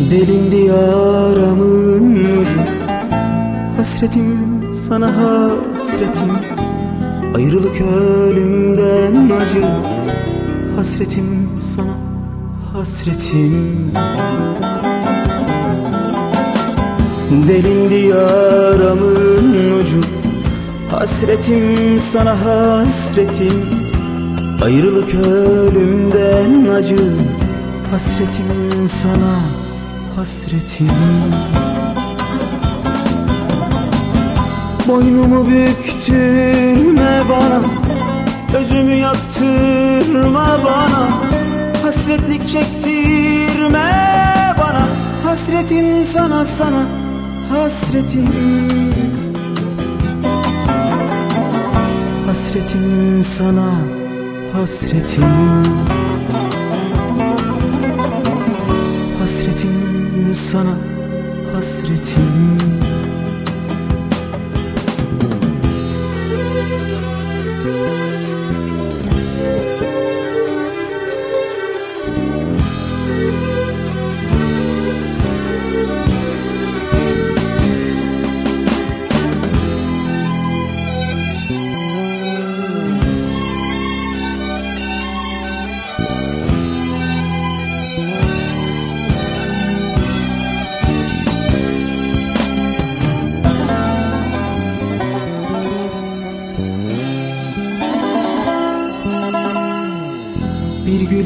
Delindi yaramın ucu Hasretim sana hasretim. Ayrılık ölümden acı. Hasretim sana hasretim. Delindi yaramın ucu. Hasretim sana hasretim. Ayrılık ölümden acı. Hasretim sana hasretim Boynumu büktürme bana Özümü yaktırma bana. Hasretlik çektirme bana Hasretim sana sana hasretim. Hasretim sana hasretim sana hasretim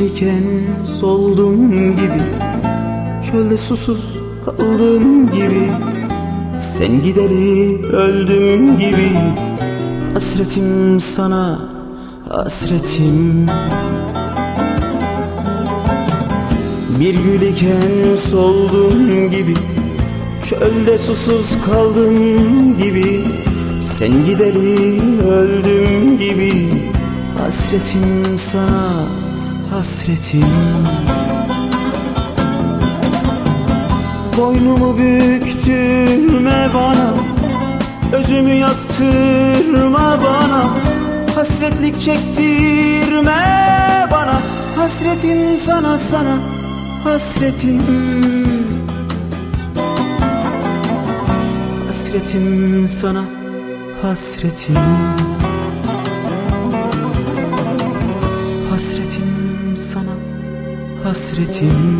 Bir soldum gibi Çölde susuz kaldım gibi. Sen gideri öldüm gibi Hasretim sana hasretim. Bir gül iken soldum gibi Çölde susuz kaldım gibi. Sen gideri öldüm gibi Hasretim sana hasretim. Boynumu büktürme bana Özümü yaktırma bana. Hasretlik çektirme bana Hasretim sana sana hasretim. Hasretim sana hasretim hasretim